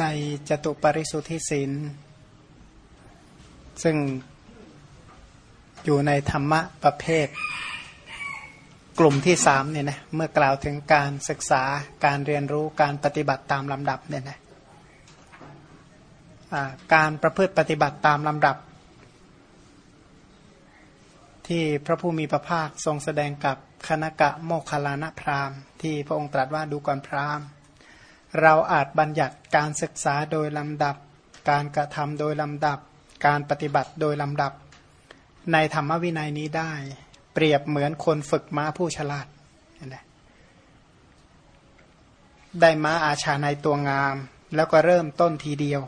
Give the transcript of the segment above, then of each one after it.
ในจตุปริสุทธิศีลซึ่งอยู่ในธรรมะประเภท กลุ่มที่สามเนี่ยนะเมื่อกล่าวถึงการศึกษาการเรียนรู้การปฏิบัติตามลำดับเนี่ยนะการประพฤติปฏิบัติตามลำดับ ที่พระผู้มีพระภาคทรงแสดงกับคณกะโมคคลานะพราหมณ์ ที่พระองค์ตรัสว่าดูก่อนพราหมณ์ เราอาจบัญญัติการศึกษาโดยลำดับ การกระทำโดยลำดับ การปฏิบัติโดยลำดับ ในธรรมวินัยนี้ได้ เปรียบเหมือนคนฝึกม้าผู้ฉลาดได้ม้าอาชาในตัวงาม แล้วก็เริ่มต้นทีเดียว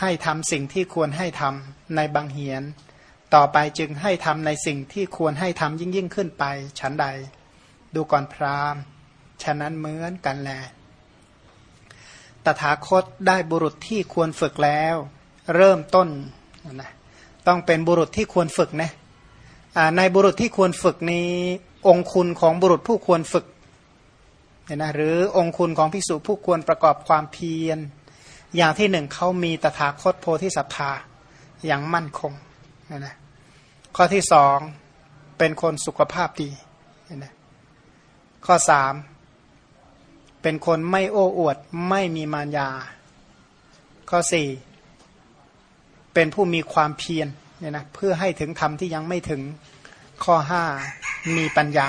ให้ทำสิ่งที่ควรให้ทำในบางเหียน ต่อไปจึงให้ทำในสิ่งที่ควรให้ทำยิ่งยิ่งขึ้นไปชั้นใด ดูก่อนพราหมณ์ฉะนั้นเหมือนกันแล ตถาคตได้บุรุษที่ควรฝึกแล้ว เริ่มต้นนะต้องเป็นบุรุษที่ควรฝึกนะในบุรุษที่ควรฝึกนี้องคุณของบุรุษผู้ควรฝึกเนี่ยนะหรือองคุณของภิกษุผู้ควรประกอบความเพียร อย่างที่หนึ่งเขามีตถาคตโพธิสัตธาอย่างมั่นคงเนะนะข้อที่สองเป็นคนสุขภาพดีนะข้อสาม เป็นคนไม่โอ้อวดไม่มีมารยา ข้อสี่เป็นผู้มีความเพียรเนี่ยนะเพื่อให้ถึงธรรมที่ยังไม่ถึงข้อห้ามีปัญญา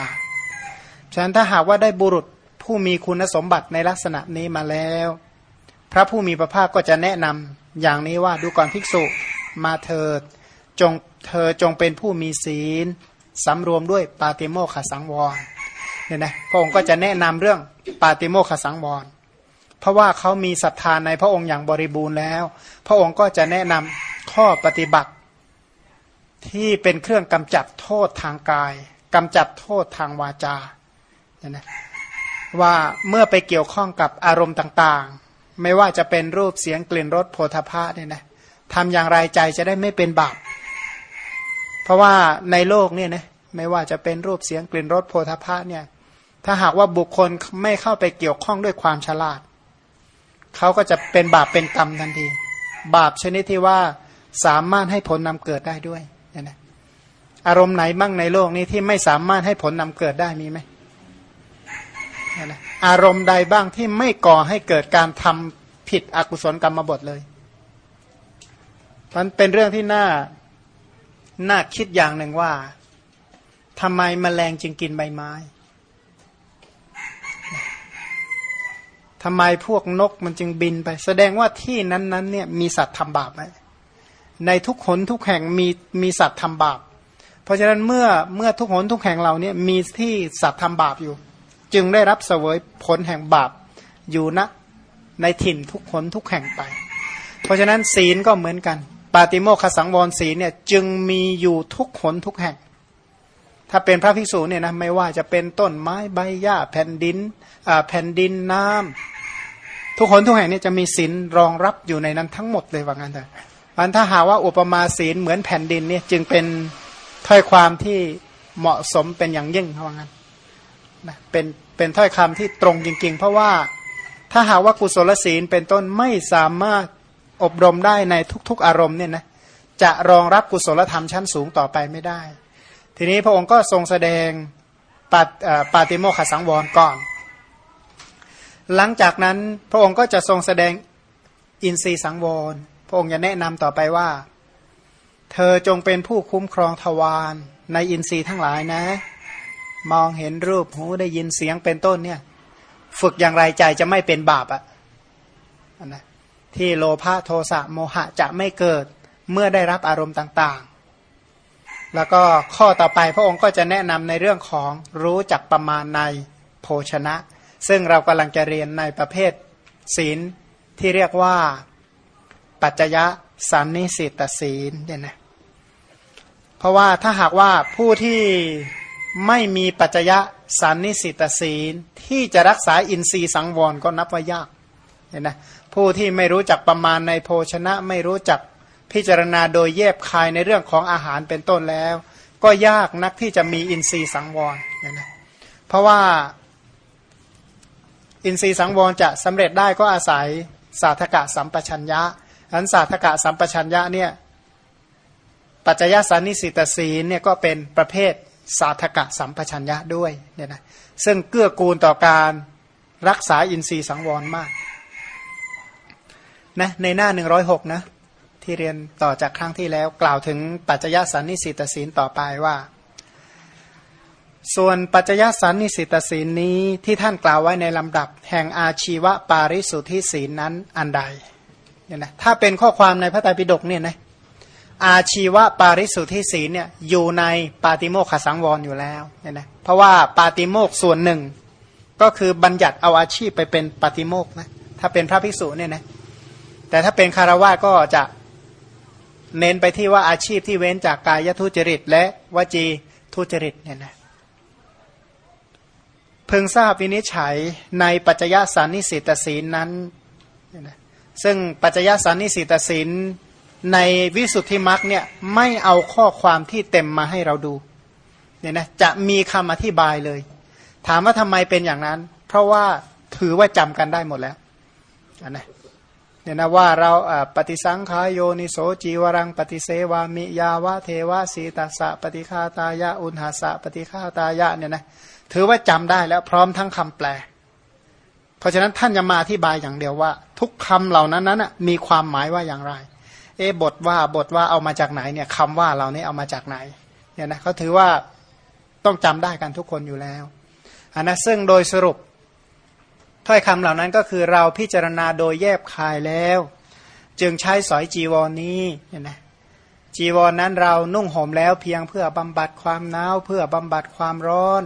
ฉะนั้นถ้าหากว่าได้บุรุษผู้มีคุณสมบัติในลักษณะนี้มาแล้ว พระผู้มีพระภาคก็จะแนะนำอย่างนี้ว่าดูก่อนภิกษุมาเถิดจงเธอจงเป็นผู้มีศีลสำรวมด้วยปาติโมขสังวร เนี่ยนะพระองค์ก็จะแนะนำเรื่องปาติโมขสังวรเพราะว่าเขามีศรัทธาในพระองค์อย่างบริบูรณ์แล้ว พระองค์ก็จะแนะนำข้อปฏิบัติ ที่เป็นเครื่องกำจัดโทษทางกายกำจัดโทษทางวาจาเนี่ยนะว่าเมื่อไปเกี่ยวข้องกับอารมณ์ต่างๆ ไม่ว่าจะเป็นรูปเสียงกลิ่นรสโผฏฐะเนี่ยนะทำอย่างไรใจจะได้ไม่เป็นบาป เพราะว่าในโลกเนี่ยนะไม่ว่าจะเป็นรูปเสียงกลิ่นรสโพธาภะเนี่ย ถ้าหากว่าบุคคลไม่เข้าไปเกี่ยวข้องด้วยความฉลาด เขาก็จะเป็นบาปเป็นกรรมทันที บาปชนิดที่ว่าสามารถให้ผลนำเกิดได้ด้วยนะอารมณ์ไหนบ้างในโลกนี้ที่ไม่สามารถให้ผลนำเกิดได้มีไหมนะอารมณ์ใดบ้างที่ไม่ก่อให้เกิดการทำผิดอกุศลกรรมบทเลยมันเป็นเรื่องที่น่าน่าคิดอย่างหนึ่งว่าทำไมมแมลงจึงกินใบไม้ ทำไมพวกนกมันจึงบินไป แสดงว่าที่นั้นๆเนี่ยมีสัตว์ทำบาปไหมในทุกหนทุกแห่งมีมีสัตว์ทำบาป เพราะฉะนั้นเมื่อเมื่อทุกหนทุกแห่งเราเนี่ยมีที่สัตว์ทำบาปอยู่ จึงได้รับเสวยผลแห่งบาปอยู่ณนะในถิ่นทุกหนทุกแห่งไป เพราะฉะนั้นศีลก็เหมือนกัน ปาติโมคสังวรศีลเนี่ยจึงมีอยู่ทุกขนทุกแห่ง ถ้าเป็นพระภิกษุเนี่ยนะไม่ว่าจะเป็นต้นไม้ใบหญ้าแผ่นดินแผ่นดินน้ำ ทุกคนทุกแห่งนี่จะมีศีลรองรับอยู่ในนั้นทั้งหมดเลยว่างั้นเถอะมันถ้าหาว่าอุปมาศีลเหมือนแผ่นดินเนี่ยจึงเป็นถ้อยความที่เหมาะสมเป็นอย่างยิ่งว่างั้นนะเป็นเป็นถ้อยคำที่ตรงจริง ๆ เพราะว่าถ้าหาว่ากุศลศีลเป็นต้นไม่สามารถอบรมได้ในทุกๆอารมณ์เนี่ยนะจะรองรับกุศลธรรมชั้นสูงต่อไปไม่ได้ ทีนี้พระองค์ก็ทรงแสดงปาปาติโมขสังวรก่อน หลังจากนั้นพระองค์ก็จะทรงแสดงอินทรีสังวร พระองค์จะแนะนำต่อไปว่า เธอจงเป็นผู้คุ้มครองทวารในอินทรีย์ทั้งหลายนะ มองเห็นรูปหูได้ยินเสียงเป็นต้นเนี่ย ฝึกอย่างไรใจจะไม่เป็นบาปอะ่ะนะที่โลภะโทสะโมหะจะไม่เกิดเมื่อได้รับอารมณ์ต่างๆ แล้วก็ข้อต่อไปพระองค์ก็จะแนะนำในเรื่องของรู้จักประมาณในโภชนะ ซึ่งเรากำลังจะเรียนในประเภทศีลที่เรียกว่า ปัจจยะสันนิสิตศีลเนี่ยนะเพราะว่าถ้าหากว่าผู้ที่ไม่มีปัจจยะสันนิสิตศีลที่จะรักษาอินทรีย์สังวรก็นับว่ายากเห็นไหมผู้ที่ไม่รู้จักประมาณในโภชนะไม่รู้จักพิจารณาโดยแยบคายในเรื่องของอาหารเป็นต้นแล้ว ก็ยากนักที่จะมีอินทรีย์สังวรนะนะเพราะว่า อินทรีย์สังวรจะสำเร็จได้ก็อาศัยสาธกะสัมปชัญญะอันสาธกะสัมปชัญญะเนี่ยปัจจยสันนิสิตศีลเนี่ยก็เป็นประเภทสาธกะสัมปชัญญะด้วยเนี่ยนะซึ่งเกื้อกูลต่อการรักษาอินทรีย์สังวรมากนะในหน้า 106 นะ ที่เรียนต่อจากครั้งที่แล้วกล่าวถึงปัจจยสันนิสิตศีลต่อไปว่า ส่วนปัจจยสันนิสิตศีลนี้ที่ท่านกล่าวไว้ในลำดับ แห่งอาชีวปาริสุทธิศีลนั้นอันใดเนี่ยนะถ้าเป็นข้อความในพระไตรปิฎกเนี่ยนะอาชีวปาริสุทธิศีลเนี่ยอยู่ในปาติโมกขสังวรอยู่แล้วเนี่ยนะเพราะว่าปาติโมกส่วนหนึ่ง ก็คือบัญญัติเอาอาชีพไปเป็นปาติโมกนะถ้าเป็นพระภิกษุเนี่ยนะแต่ถ้าเป็นคารวะก็จะเน้นไปที่ว่าอาชีพที่เว้นจากกายทุจริต และวจีทุจริตเนี่ยนะ เพิ่งทราบวินิจฉัยในปัจจยสันนิสิตศีลนั้น ซึ่งปัจจยสันนิสิตศีลในวิสุทธิมรรคเนี่ยไม่เอาข้อความที่เต็มมาให้เราดูเนี่ยนะจะมีคำอธิบายเลย ถามว่าทำไมเป็นอย่างนั้น เพราะว่าถือว่าจำกันได้หมดแล้วนะเนี่ยนะว่าเราปฏิสังขายโยนิโสจีวรัง ปฏิเสวามิยาวะเทวะสีตัสสะปฏิฆาตายะอุณหาสะปฏิฆาตายะเนี่ยนะ ถือว่าจำได้แล้วพร้อมทั้งคำแปล เพราะฉะนั้นท่านจะมาอธิบายอย่างเดียวว่า ทุกคำเหล่านั้นนั้นมีความหมายว่าอย่างไร เอบทว่าบทว่าเอามาจากไหนเนี่ยคำว่าเหล่านี้เอามาจากไหนเนี่ยนะเขาถือว่าต้องจำได้กันทุกคนอยู่แล้วอันนะซึ่งโดยสรุปถ้อยคำเหล่านั้นก็คือเราพิจารณาโดยแยบคายแล้ว จึงใช้สอยจีวรนนี้เนี่ยนะจีวรนนั้นเรานุ่งห่มแล้วเพียงเพื่อบำบัดความหนาวเพื่อบำบัดความร้อน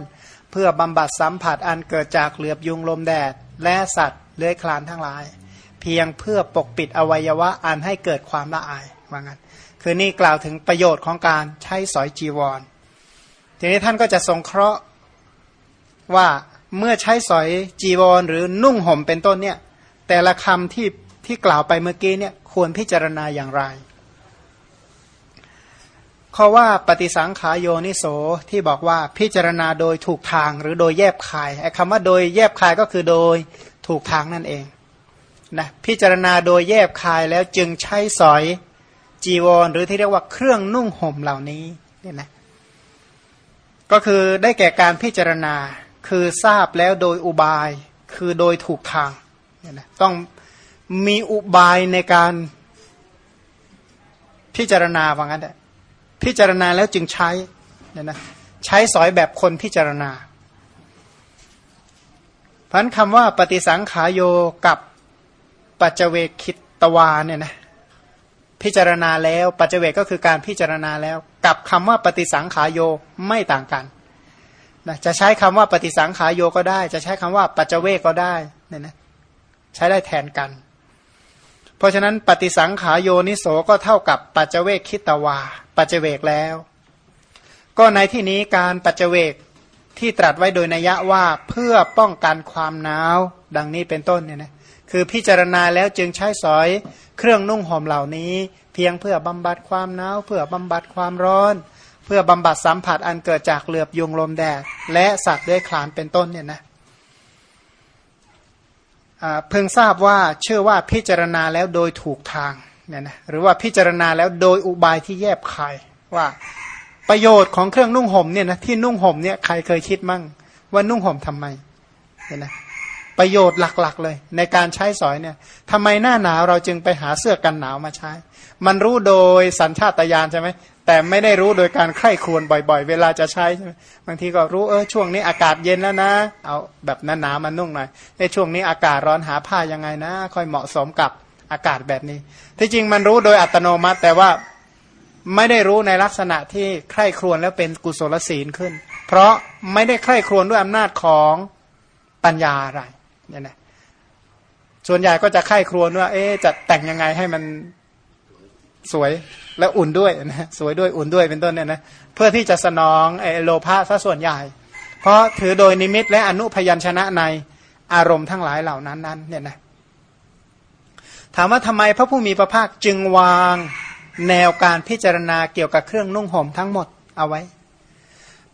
เพื่อบำบัดสัมผัสอันเกิดจากเหลือบยุงลมแดด และสัตว์เลื้อยคลานทั้งหลาย เพียงเพื่อปกปิดอวัยวะอันให้เกิดความละอายว่างั้นคือนี่กล่าวถึงประโยชน์ของการใช้สอยจีวร ทีนี้ท่านก็จะทรงเคราะห์ว่าเมื่อใช้สอยจีวรหรือนุ่งห่มเป็นต้นเนี่ยแต่ละคำที่ที่กล่าวไปเมื่อกี้เนี่ยควรพิจารณาอย่างไร ข้อว่าปฏิสังขายโยนิโสที่บอกว่าพิจารณาโดยถูกทางหรือโดยแยบคายไอ้คำว่าโดยแยบคายก็คือโดยถูกทางนั่นเองนะพิจารณาโดยแยบคายแล้วจึงใช้สอยจีวร หรือที่เรียกว่าเครื่องนุ่งห่มเหล่านี้เนี่ยนะก็คือได้แก่การพิจารณาคือทราบแล้วโดยอุบายคือโดยถูกทางเนี่ยนะต้องมีอุบายในการพิจารณาว่างั้นแหละ พิจารณาแล้วจึงใช้เนี่ยนะใช้สอยแบบคนพิจารณาพันคำว่าปฏิสังขายโยกับปัจเจเวคิตวาเนี่ยนะพิจารณาแล้วปัจเจเวกก็คือการพิจารณาแล้ว กับคำว่าปฏิสังขายโยไม่ต่างกันนะจะใช้คำว่าปฏิสังขายโยก็ได้ จะใช้คำว่าปัจเจเวกก็ได้เนี่ยนะใช้ได้แทนกัน เพราะฉะนั้นปฏิสังขายโยนิโสก็เท่ากับปัจเจเวกคิตวา ปัจเจเวกแล้ว ก็ในที่นี้การปัจเจเวกที่ตรัสไว้โดยนัยะว่าเพื่อป้องกันความหนาว ดังนี้เป็นต้นเนี่ยนะคือพิจารณาแล้วจึงใช้สอยเครื่องนุ่งห่มเหล่านี้ เพียงเพื่อบำบัดความหนาว เพื่อบำบัดความร้อน เพื่อบำบัดสัมผัสอันเกิดจากเหลือบยุงลมแดด และสัตว์ด้วยคลานเป็นต้นเนี่ยนะเพิ่งทราบว่าเชื่อว่าพิจารณาแล้วโดยถูกทาง เนี่ยนะหรือว่าพิจารณาแล้วโดยอุบายที่แยบคายว่าประโยชน์ของเครื่องนุ่งห่มเนี่ยนะที่นุ่งห่มเนี่ยใครเคยคิดมั่ง ว่านุ่งห่มทำไมเนี่ยนะประโยชน์หลักๆเลย ในการใช้สอยเนี่ยทำไมหน้าหนาวเราจึงไปหาเสื้อกันหนาวมาใช้ มันรู้โดยสัญชาตญาณใช่ไหมแต่ไม่ได้รู้โดยการใคร่ครวญบ่อย ๆ เวลาจะใช้ใช่ไหมบางทีก็รู้เออช่วงนี้อากาศเย็นแล้วนะ เอาแบบหน้าๆมานุ่งหน่อยในช่วงนี้อากาศร้อนหาผ้ายังไงนะ ค่อยเหมาะสมกับ อากาศแบบนี้ ที่จริงมันรู้โดยอัตโนมัติ แต่ว่าไม่ได้รู้ในลักษณะที่ใคร่ครวญแล้วเป็นกุศลศีลขึ้น เพราะไม่ได้ใคร่ครวญด้วยอำนาจของปัญญาอะไรเนี่ยนะส่วนใหญ่ก็จะไข้ครวญว่า เอ๊จะแต่งยังไงให้มันสวยและอุ่นด้วยนะสวยด้วยอุ่นด้วยเป็นต้นเนี่ยนะเพื่อที่จะสนองไอโลภะซะส่วนใหญ่ เพราะถือโดยนิมิตและอนุพยัญชนะในอารมณ์ทั้งหลายเหล่านั้นนั้นเนี่ยนะ ถามว่าทำไมพระผู้มีพระภาคจึงวางแนวการพิจารณาเกี่ยวกับเครื่องนุ่งห่มทั้งหมดเอาไว้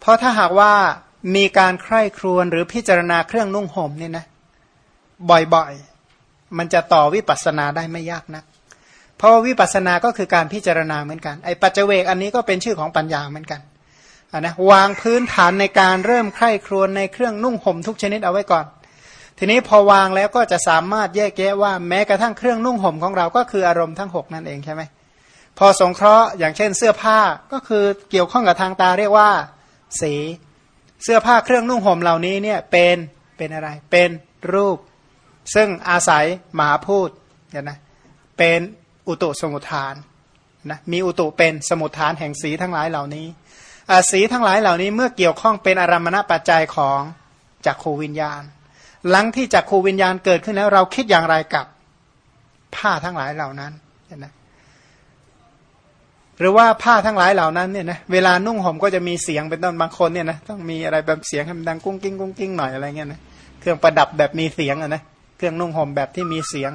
เพราะถ้าหากว่ามีการใคร่ครวญหรือพิจารณาเครื่องนุ่งห่มเนี่ยนะ บ่อยๆ มันจะต่อวิปัสสนาได้ไม่ยากนัก เพราะวิปัสสนาก็คือการพิจารณาเหมือนกันไอ้ปัจเจเวกอันนี้ก็เป็นชื่อของปัญญาเหมือนกันนะวางพื้นฐานในการเริ่มใคร่ครวญในเครื่องนุ่งห่มทุกชนิดเอาไว้ก่อน ทีนี้พอวางแล้วก็จะสามารถแยกแยะว่าแม้กระทั่งเครื่องนุ่งห่มของเราก็คืออารมณ์ทั้ง 6 นั่นเองใช่ไหมพอสงเคราะห์อย่างเช่นเสื้อผ้าก็คือเกี่ยวข้องกับทางตาเรียกว่า สีเสื้อผ้าเครื่องนุ่งห่มเหล่านี้เนี่ยเป็นเป็นอะไร เป็นรูป ซึ่งอาศัยหมาพูดเนี่ยนะเป็นอุตุสมุทฐานนะมีอุตุเป็นสมุทฐานแห่งสีทั้งหลายเหล่านี้สีทั้งหลายเหล่านี้เมื่อเกี่ยวข้องเป็นอารมณปัจจัยของจักขูวิญญาณ หลังที่จักขูวิญญาณเกิดขึ้นแล้ว เราคิดอย่างไรกับผ้าทั้งหลายเหล่านั้นเห็นไหมหรือว่าผ้าทั้งหลายเหล่านั้นเนี่ยนะเวลานุ่งห่มก็จะมีเสียงเป็นต้นบางคนเนี่ยนะต้องมีอะไรแบบเสียงให้มันดังกุ้งกิ้งกุ้งกิ้งหน่อยอะไรเงี้ยนะเครื่องประดับแบบมีเสียงอะนะเครื่องนุ่งห่มแบบที่มีเสียง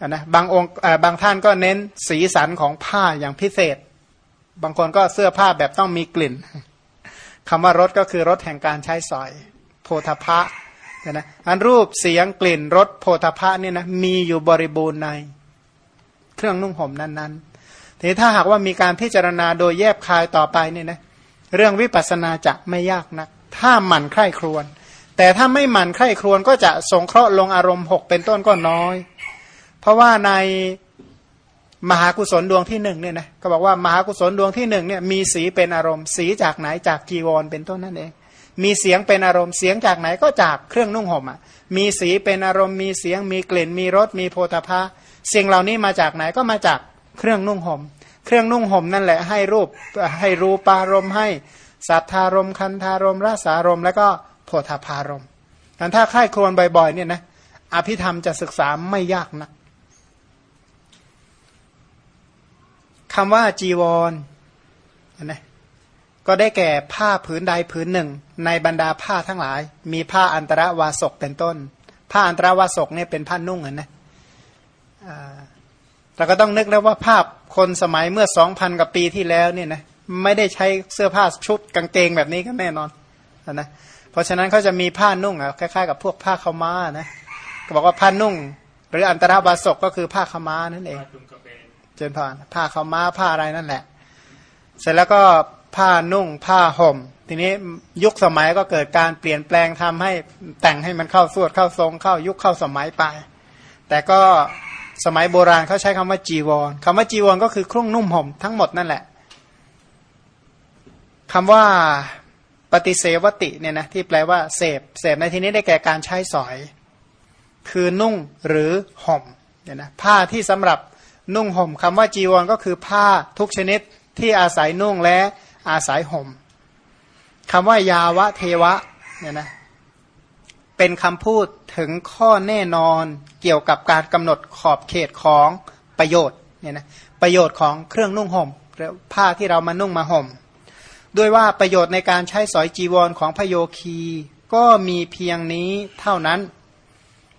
อะนะบางองค์บางท่านก็เน้นสีสันของผ้าอย่างพิเศษ บางคนก็เสื้อผ้าแบบต้องมีกลิ่นคำว่ารถก็คือรถแห่งการใช้สอย โพธพะ นะอันรูปเสียงกลิ่นรสโพธพะเนี่ยนะมีอยู่บริบูรณ์ใน เครื่องนุ่งห่มนั้นๆทีถ้าหากว่ามีการพิจารณาโดยแยบคายต่อไปเนี่ยนะเรื่องวิปัสสนาจะไม่ยากนัก ถ้าหมั่นใคร่ครวญแต่ถ้าไม่หมั่นใคร่ครวญก็จะสงเคราะห์ลงอารมณ์หกเป็นต้นก็น้อย เพราะว่าในมหากุศลดวงที่หนึ่งเนี่ยนะก็บอกว่ามหากุศลดวงที่หนึ่งเนี่ยมีสีเป็นอารมณ์สีจากไหนจากจีวรเป็นต้นนั่นเอง มีเสียงเป็นอารมณ์เสียงจากไหนก็จากเครื่องนุ่งห่มอะมีสีเป็นอารมณ์มีเสียงมีกลิ่น มีรสมีโพธาภะสิ่งเหล่านี้มาจากไหนก็มาจากเครื่องนุ่งห่มเครื่องนุ่งห่มนั่นแหละให้รูปให้รูปารมณ์ให้สัทธารมคันธารมรสารมแล้วก็โพธาพารมแต่ถ้าใคร่ครวญบ่อยๆเนี่ยนะอภิธรรมจะศึกษาไม่ยากนะักคำว่าจีวรนะ ก็ได้แก่ผ้าผืนใดผืนหนึ่ง ในบรรดาผ้าทั้งหลาย มีผ้าอันตรวาสกเป็นต้น ผ้าอันตรวาสกเนี่ยเป็นผ้านุ่งนะเราก็ต้องนึกแล้วว่าภาพคนสมัยเมื่อสองพันกว่าปีที่แล้วเนี่ยนะไม่ได้ใช้เสื้อผ้าชุดกางเกงแบบนี้ก็แน่นอนนะเพราะฉะนั้นเขาจะมีผ้านุ่งอะคล้ายๆกับพวกผ้าขาม้านะก็บอกว่าผ้านุ่ง หรืออันตรบาสกก็คือผ้าขาม้านั่นเองเจนพานผ้าขาม้าผ้าอะไรนั่นแหละ เสร็จแล้วก็ ผ้านุ่งผ้าห่ม ทีนี้ยุคสมัยก็เกิดการเปลี่ยนแปลงทำให้แต่งให้มันเข้าสวดเข้าทรงเข้ายุคเข้าสมัยไป แต่ก็สมัยโบราณเขาใช้คำว่าจีวรคำว่าจีวรก็คือครุ่งนุ่มห่มทั้งหมดนั่นแหละคำว่าปฏิเสวติเนี่ยนะที่แปลว่าเสพเสพในที่นี้ได้แก่การใช้สอย คือนุ่งหรือห่มเนี่ยนะผ้าที่สำหรับนุ่งห่มคำว่าจีวรก็คือผ้าทุกชนิดที่อาศัยนุ่งและ อาศัยห่มคำว่ายาวะเทวะเนี่ยนะเป็นคำพูดถึงข้อแน่นอนเกี่ยวกับการกำหนดขอบเขตของประโยชน์เนี่ยนะประโยชน์ของเครื่องนุ่งห่มผ้าที่เรามานุ่งมาห่ม ด้วยว่าประโยชน์ในการใช้สอยจีวรของพโยคี ก็มีเพียงนี้เท่านั้น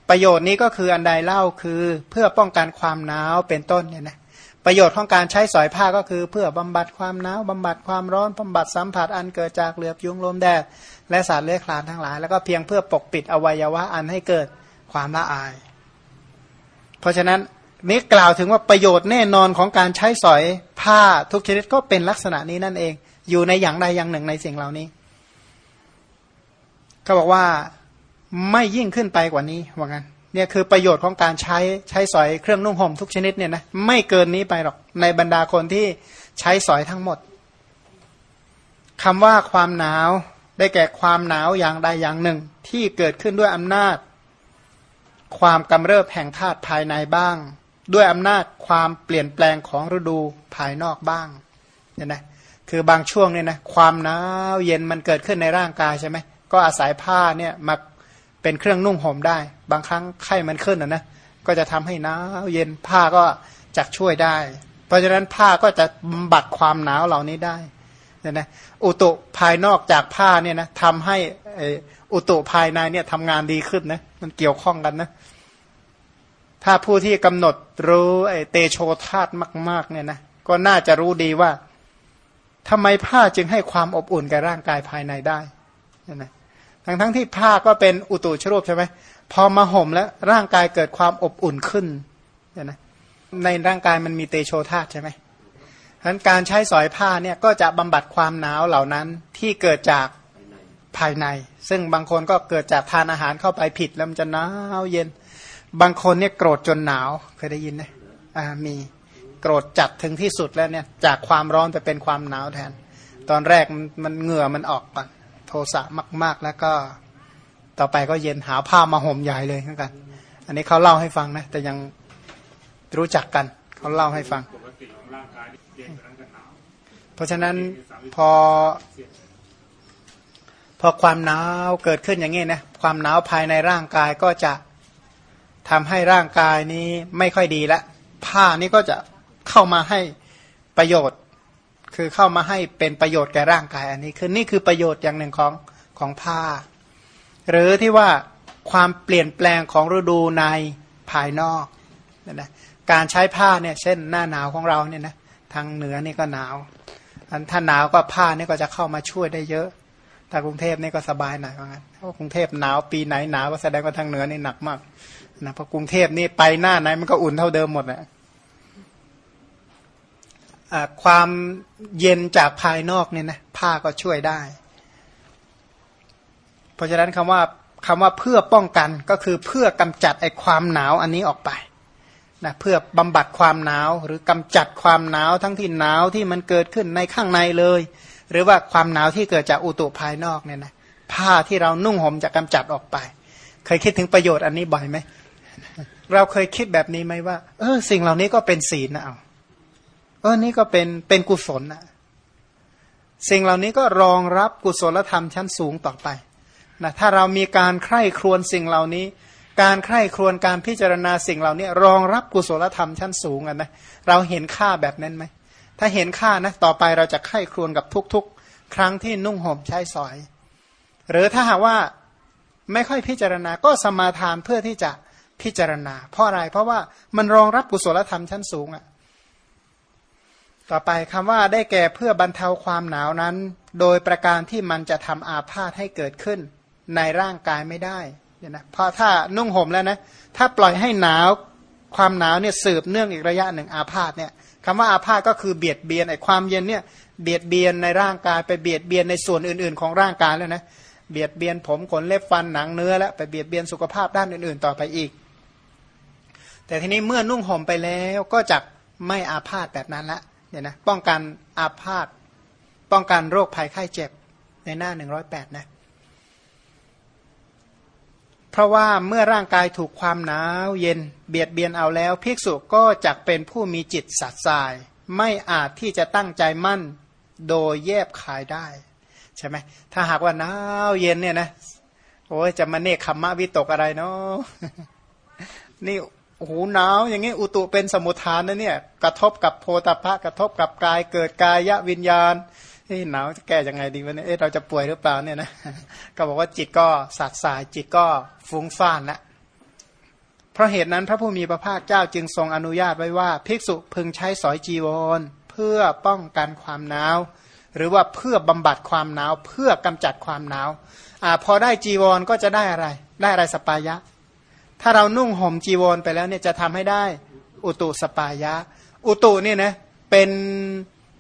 ประโยชน์นี้ก็คืออันใดเล่าคือเพื่อป้องกันความหนาวเป็นต้นเนี่ยนะ ประโยชน์ของการใช้สอยผ้าก็คือ เพื่อบำบัดความหนาวบำบัดความร้อนบำบัดสัมผัสอันเกิดจากเหลือบยุงลมแดดและสัตว์เลื้อยคลานทั้งหลาย แล้วก็เพียงเพื่อปกปิดอวัยวะอันให้เกิดความละอาย เพราะฉะนั้นนี้กล่าวถึงว่าประโยชน์แน่นอนของการใช้สอยผ้าทุกชนิดก็เป็นลักษณะนี้นั่นเอง อยู่ในอย่างใดอย่างหนึ่งในสิ่งเหล่านี้เขาบอกว่าไม่ยิ่งขึ้นไปกว่านี้ว่างั้น เนี่ยคือประโยชน์ของการใช้ใช้สอยเครื่องนุ่งห่มทุกชนิดเนี่ยนะไม่เกินนี้ไปหรอกในบรรดาคนที่ใช้สอยทั้งหมดคำว่าความหนาวได้แก่ความหนาวอย่างใดอย่างหนึ่ง ที่เกิดขึ้นด้วยอำนาจ ความกำเริบแห่งธาตุภายในบ้าง ด้วยอำนาจความเปลี่ยนแปลงของฤดูภายนอกบ้างเนี่ยนะคือบางช่วงเนี่ยนะความหนาวเย็นมันเกิดขึ้นในร่างกายใช่ไหมก็อาศัยผ้าเนี่ยมา เป็นเครื่องนุ่งห่มได้ บางครั้งไข้มันขึ้นนะนะก็จะทำให้หนาวเย็นผ้าก็จะช่วยได้ เพราะฉะนั้นผ้าก็จะบำบัดความหนาวเหล่านี้ได้เนี่ยนะอุตุภายนอกจากผ้าเนี่ยนะทำให้อุตุภายในเนี่ยทำงานดีขึ้นนะมันเกี่ยวข้องกันนะ ถ้าผู้ที่กำหนดรู้ไอเตโชธาตมาก ๆ เนี่ยนะก็น่าจะรู้ดีว่าทำไมผ้าจึงให้ความอบอุ่นกับร่างกายภายในได้นะ ทั้งทั้งที่ผ้าก็เป็นอุตุชรูปใช่ไหมพอมาห่มแล้วร่างกายเกิดความอบอุ่นขึ้นเนี่ยนะในร่างกายมันมีเตโชธาตใช่ไหมฉะนั้นการใช้สอยผ้าเนี่ยก็จะบำบัดความหนาวเหล่านั้นที่เกิดจากภายใน ซึ่งบางคนก็เกิดจากทานอาหารเข้าไปผิดแล้วมันจะหนาวเย็น บางคนเนี่ยโกรธจนหนาวเคยได้ยินไหมอ่ามีโกรธจัดถึงที่สุดแล้วเนี่ยจากความร้อนไปเป็นความหนาวแทน ตอนแรกมันเหงื่อมันออกก่อน สะมาก ๆ แล้วก็ต่อไปก็เย็นหาผ้ามาห่มใหญ่เลยเหมือนกัน อันนี้เขาเล่าให้ฟังนะ แต่ยังรู้จักกันเขาเล่าให้ฟัง เพราะฉะนั้นพอ พอความหนาวเกิดขึ้นอย่างนี้นะความหนาวภายในร่างกายก็จะทำให้ร่างกายนี้ไม่ค่อยดีละผ้านี้ก็จะเข้ามาให้ประโยชน์ คือเข้ามาให้เป็นประโยชน์แก่ร่างกายอันนี้ คือนี่คือประโยชน์อย่างหนึ่งของของผ้า หรือที่ว่าความเปลี่ยนแปลงของฤดูในภายนอกนะนะการใช้ผ้าเนี่ยเช่นหน้าหนาวของเราเนี่ยนะทางเหนือนี่ก็หนาวอันถ้าหนาวก็ผ้านี่ก็จะเข้ามาช่วยได้เยอะแต่กรุงเทพนี่ก็สบายหน่อยว่างั้นเพราะกรุงเทพหนาวปีไหนหนาวก็แสดงว่าทางเหนือนี่หนักมากนะเพราะกรุงเทพนี่ไปหน้าไหนมันก็อุ่นเท่าเดิมหมดแหละ ความเย็นจากภายนอกเนี่ยนะผ้าก็ช่วยได้ เพราะฉะนั้นคำว่าคำว่าเพื่อป้องกันก็คือเพื่อกำจัดไอ้ความหนาวอันนี้ออกไปนะเพื่อบำบัดความหนาวหรือกำจัดความหนาวทั้งที่หนาวที่มันเกิดขึ้นในข้างในเลย หรือว่าความหนาวที่เกิดจากอุตุภายนอกเนี่ยนะผ้าที่เรานุ่งห่มจะกำจัดออกไป เคยคิดถึงประโยชน์อันนี้บ่อยไหมเราเคยคิดแบบนี้ไหมว่า เออสิ่งเหล่านี้ก็เป็นศีลนะเอา ออนี่ก็เป็นเป็นกุศลนะสิ่งเหล่านี้ก็รองรับกุศลธรรมชั้นสูงต่อไปนะถ้าเรามีการใคร่ครวญสิ่งเหล่านี้ การใคร่ครวญการพิจารณาสิ่งเหล่านี้ รองรับกุศลธรรมชั้นสูงกันนะเราเห็นค่าแบบนั้นไหมถ้าเห็นค่านะต่อไปเราจะใคร่ครวญกับทุกๆ ครั้งที่นุ่งห่มใช้สอย หรือถ้าหากว่าไม่ค่อยพิจารณาก็สมาทานเพื่อที่จะพิจารณา เพราะอะไรเพราะว่ามันรองรับกุศลธรรมชั้นสูงอะ่ะ ต่อไปคำว่าได้แก่เพื่อบรรเทาความหนาวนั้น โดยประการที่มันจะทำอาพาธให้เกิดขึ้น ในร่างกายไม่ได้เนี่ยนะเพราะถ้านุ่งห่มแล้วนะถ้าปล่อยให้หนาวความหนาวเนี่ยสืบเนื่องอีกระยะหนึ่งอาพาธเนี่ยคำว่าอาพาธก็คือเบียดเบียนไอ้ความเย็นเนี่ยเบียดเบียนในร่างกายไปเบียดเบียนในส่วนอื่น ๆ ของร่างกายแล้วนะเบียดเบียนผมขนเล็บฟันหนังเนื้อแล้วไปเบียดเบียนสุขภาพด้านอื่น ๆ ต่อไปอีก แต่ทีนี้เมื่อนุ่งห่มไปแล้วก็จะไม่อาพาธแบบนั้นละ เนี่ยนะป้องกันอาพาธป้องกันโรคภัยไข้เจ็บในหน้าหนึ่งร้อยแปดนะ เพราะว่าเมื่อร่างกายถูกความหนาวเย็นเบียดเบียนเอาแล้ว ภิกษุก็จะเป็นผู้มีจิตสัตย์สาย ไม่อาจที่จะตั้งใจมั่นโดยแยบขายได้ ใช่ไหมถ้าหากว่าหนาวเย็นเนี่ยนะโอ้ยจะมาเนคขมมะวิตกอะไรเนาะนี่ โอ้โหหนาวอย่างงี้อุตุเป็นสมุทฐานนะเนี่ยกระทบกับโพธพะกระทบกับกายเกิดกายวิญญาณเฮ้หนาวจะแก้ยังไงดีวะเนี่ยเเราจะป่วยหรือเปล่าเนี่ยนะก็บอกว่าจิตก็สัดสายจิตก็ฟุ้งซ่านละเพราะเหตุนั้นพระผู้มีพระภาคเจ้าจึงทรงอนุญาตไว้ว่า ภิกษุพึงใช้สอยจีวร เพื่อป้องกันความหนาว หรือว่าเพื่อบำบัดความหนาว เพื่อกำจัดความหนาวอ่าพอได้จีวรก็จะได้อะไร ได้อะไรสปายะ ถ้าเรานุ่งห่มจีวรไปแล้วเนี่ยจะทำให้ได้ อุตุสปายะ อุตุเนี่ยนะเป็น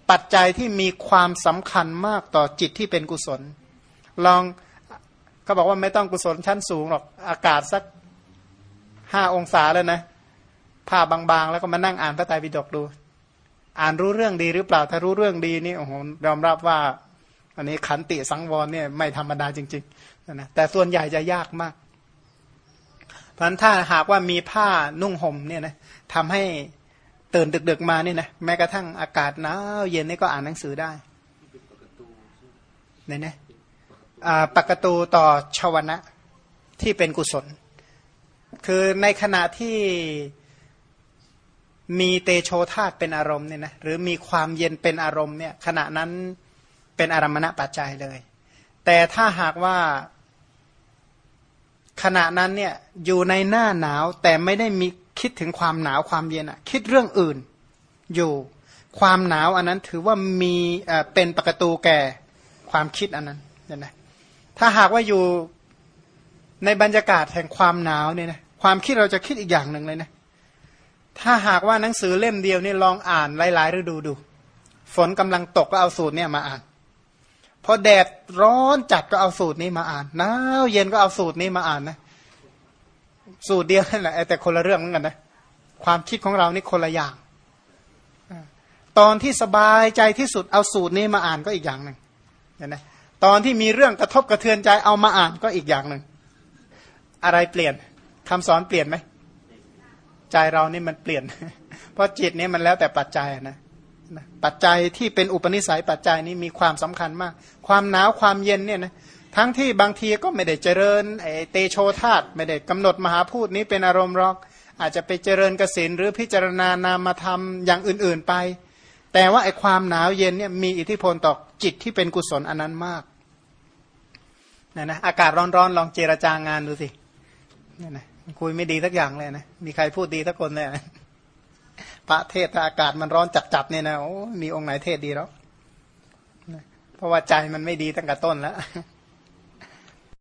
ปัจจัยที่มีความสำคัญมากต่อจิตที่เป็นกุศล ลองเขาบอกว่าไม่ต้องกุศลชั้นสูงหรอกอากาศสักห้าองศาแล้วนะผ้าบางๆ แล้วก็มานั่งอ่านพระไตรปิฎกดู อ่านรู้เรื่องดีหรือเปล่าถ้ารู้เรื่องดีนี่โอ้โหยอมรับว่า อันนี้ขันติสังวรเนี่ยไม่ธรรมดาจริงๆนะแต่ส่วนใหญ่จะยากมาก เพราะฉะนั้นถ้าหากว่ามีผ้านุ่งห่มเนี่ยนะทำให้ตื่นดึกๆมาเนี่ยนะแม้กระทั่งอากาศหนาวเย็นนี่ก็อ่านหนังสือได้เนี่ยนะปกตูต่อชาวนะที่เป็นกุศล คือในขณะที่มีเตโชธาตเป็นอารมณ์เนี่ยนะหรือมีความเย็นเป็นอารมณ์เนี่ยขณะนั้นเป็นอารมณะปัจจัยเลย แต่ถ้าหากว่า ขณะนั้นเนี่ยอยู่ในหน้าหนาวแต่ไม่ได้มีคิดถึงความหนาวความเย็นอะคิดเรื่องอื่น อยู่ความหนาวอันนั้นถือว่ามีเป็นประตูแก่ความคิดอันนั้นเนี่ยนะถ้าหากว่าอยู่ในบรรยากาศแห่งความหนาวเนี่ยนะความคิดเราจะคิดอีกอย่างหนึ่งเลยนะถ้าหากว่าหนังสือเล่มเดียวนี่ลองอ่านหลาย ๆ ฤดูดู ฝนกำลังตกก็เอาสูตรเนี่ยมาอ่าน พอแดดร้อนจัดก็เอาสูตรนี้มาอ่านหนาวเย็นก็เอาสูตรนี้มาอ่านนะ สูตรเดียวนั่นแหละแต่คนละเรื่องเหมือนกันนะความคิดของเรานี่คนละอย่างตอนที่สบายใจที่สุดเอาสูตรนี้มาอ่านก็อีกอย่างหนึ่งเห็นไหมตอนที่มีเรื่องกระทบกระเทือนใจเอามาอ่านก็อีกอย่างหนึ่งอะไรเปลี่ยนคำสอนเปลี่ยนไหมใจเรานี่มันเปลี่ยน เพราะจิตนี่มันแล้วแต่ปัจจัยนะ ปัจจัยที่เป็นอุปนิสัยปัจจัยนี้มีความสำคัญมาก ความหนาวความเย็นเนี่ยนะทั้งที่บางทีก็ไม่ได้เจริญไอเตโชธาตไม่ได้กำหนดมหาพูดนี้เป็นอารมณ์รอก อาจจะไปเจริญกสินหรือพิจารณานามธรรมอย่างอื่นๆไป แต่ว่าไอความหนาวเย็นเนี่ยมีอิทธิพลต่อจิตที่เป็นกุศลอันนั้นมากนะนะอากาศร้อนๆ ลองเจรจางานดูสิเนี่ยนะคุยไม่ดีสักอย่างเลยนะมีใครพูดดีสักคนเลยนะ พระเทศถ้าอากาศมันร้อนจัดๆเนี่ยนะโอ้มีองค์ไหนเทศดีแล้วเพราะว่าใจมันไม่ดีตั้งแต่ต้นแล้ว